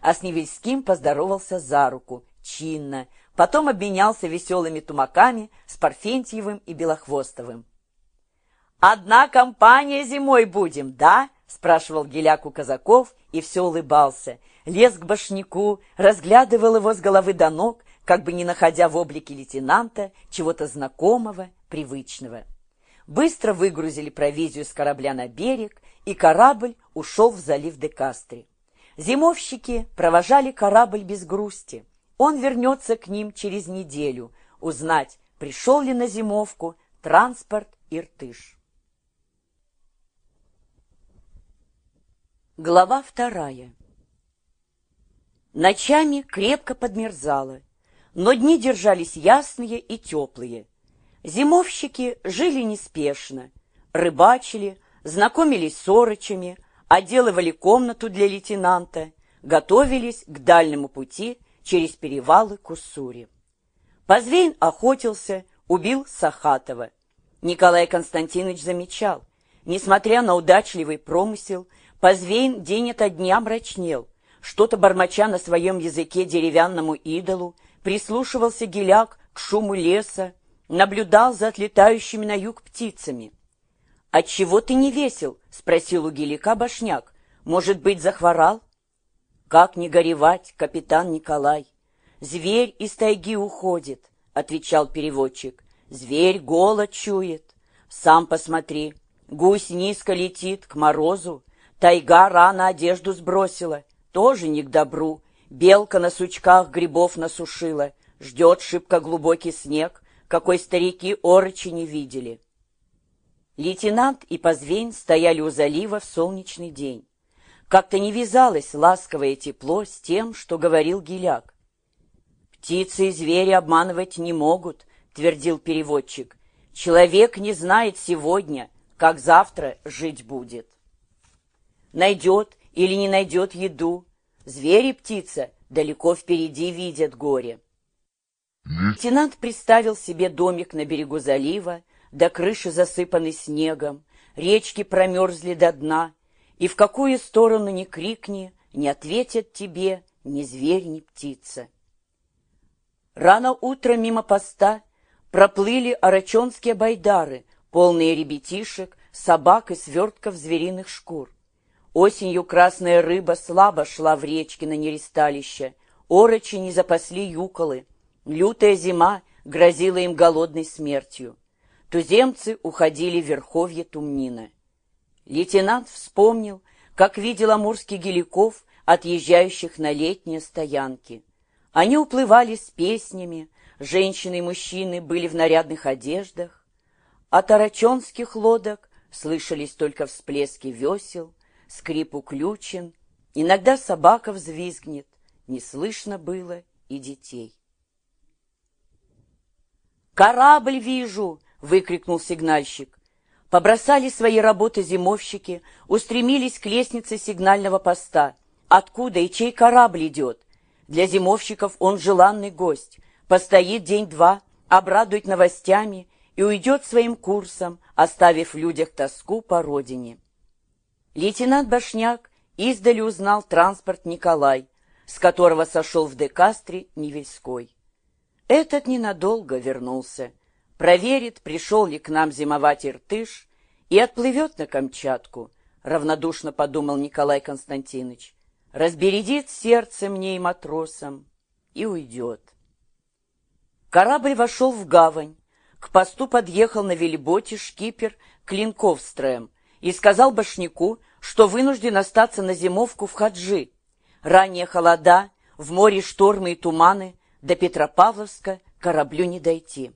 а с Невельским поздоровался за руку, чинно, потом обменялся веселыми тумаками с Парфентьевым и Белохвостовым. «Одна компания зимой будем, да?» — спрашивал Геляк у казаков и все улыбался. Лез к башняку, разглядывал его с головы до ног, как бы не находя в облике лейтенанта чего-то знакомого, привычного. Быстро выгрузили провизию с корабля на берег, и корабль ушел в залив Декастре. Зимовщики провожали корабль без грусти. Он вернется к ним через неделю, узнать, пришел ли на зимовку транспорт Иртыш. Глава вторая. Ночами крепко подмерзало, но дни держались ясные и теплые. Зимовщики жили неспешно, рыбачили, знакомились с орочами, отделывали комнату для лейтенанта, готовились к дальнему пути через перевалы к Уссури. Позвейн охотился, убил Сахатова. Николай Константинович замечал, несмотря на удачливый промысел, Позвейн день ото дня мрачнел, что-то бормоча на своем языке деревянному идолу, прислушивался геляк к шуму леса, наблюдал за отлетающими на юг птицами. «Отчего ты не весел?» — спросил у гелика башняк. «Может быть, захворал?» «Как не горевать, капитан Николай? Зверь из тайги уходит», — отвечал переводчик. «Зверь голод чует. Сам посмотри, гусь низко летит к морозу, Тайга рано одежду сбросила, тоже не к добру. Белка на сучках грибов насушила, ждет шибко глубокий снег, какой старики орочи не видели. Лейтенант и Позвень стояли у залива в солнечный день. Как-то не вязалось ласковое тепло с тем, что говорил Гиляк. «Птицы и звери обманывать не могут», — твердил переводчик. «Человек не знает сегодня, как завтра жить будет» найдет или не найдет еду. Звери и птица далеко впереди видят горе. Лейтенант представил себе домик на берегу залива, до крыши засыпанный снегом, речки промерзли до дна, и в какую сторону ни крикни, не ответят тебе ни зверь, ни птица. Рано утром мимо поста проплыли арачонские байдары, полные ребятишек, собак и свертков звериных шкур. Осенью красная рыба слабо шла в речке на нересталище, орочи не запасли юколы, лютая зима грозила им голодной смертью. Туземцы уходили в верховье Тумнина. Лейтенант вспомнил, как видел амурских геликов, отъезжающих на летние стоянки. Они уплывали с песнями, женщины и мужчины были в нарядных одеждах. От арачонских лодок слышались только всплески весел, скрип уключен, иногда собака взвизгнет, не слышно было и детей. «Корабль вижу!» — выкрикнул сигнальщик. Побросали свои работы зимовщики, устремились к лестнице сигнального поста. Откуда и чей корабль идет? Для зимовщиков он желанный гость. Постоит день-два, обрадует новостями и уйдет своим курсом, оставив в людях тоску по родине. Лейтенант Башняк издали узнал транспорт Николай, с которого сошел в Декастре Невельской. Этот ненадолго вернулся, проверит, пришел ли к нам зимовать Иртыш, и отплывет на Камчатку, равнодушно подумал Николай Константинович, разбередит сердце мне и матросам и уйдет. Корабль вошел в гавань. К посту подъехал на велиботе шкипер Клинковстроем, и сказал башняку, что вынужден остаться на зимовку в Хаджи. Ранее холода, в море штормы и туманы, до Петропавловска кораблю не дойти.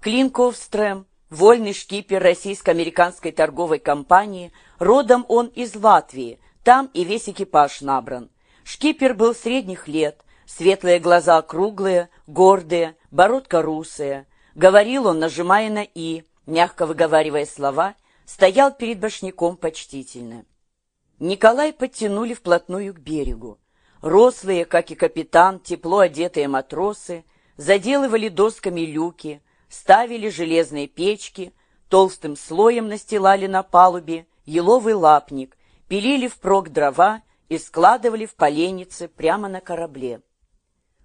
Клинковстрем, вольный шкипер российско-американской торговой компании, родом он из Латвии, там и весь экипаж набран. Шкипер был средних лет, светлые глаза круглые, гордые, бородка русая. Говорил он, нажимая на «и», мягко выговаривая слова – стоял перед башняком почтительно. Николай подтянули вплотную к берегу. Рослые, как и капитан, тепло одетые матросы заделывали досками люки, ставили железные печки, толстым слоем настилали на палубе еловый лапник, пилили впрок дрова и складывали в поленнице прямо на корабле.